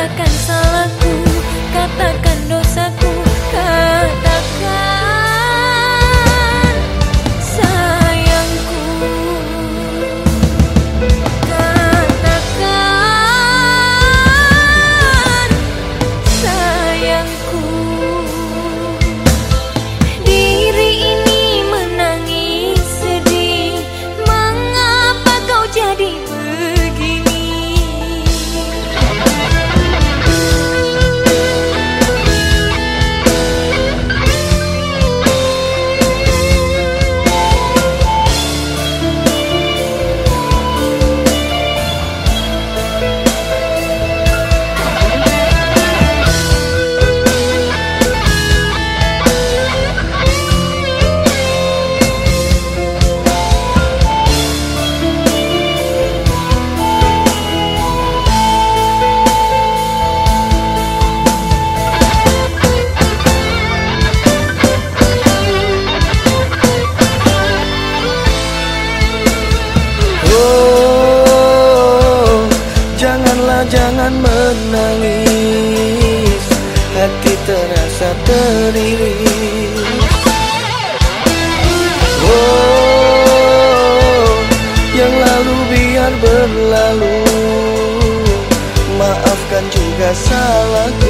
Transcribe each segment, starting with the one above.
jangan teriris Oh, yang lalu biar berlalu. Maafkan juga salahku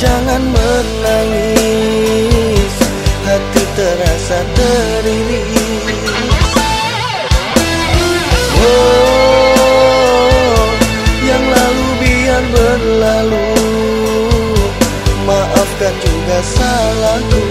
jangan menangis. Hati terasa teriris Oh, yang lalu biar berlalu. Maafkan juga salahku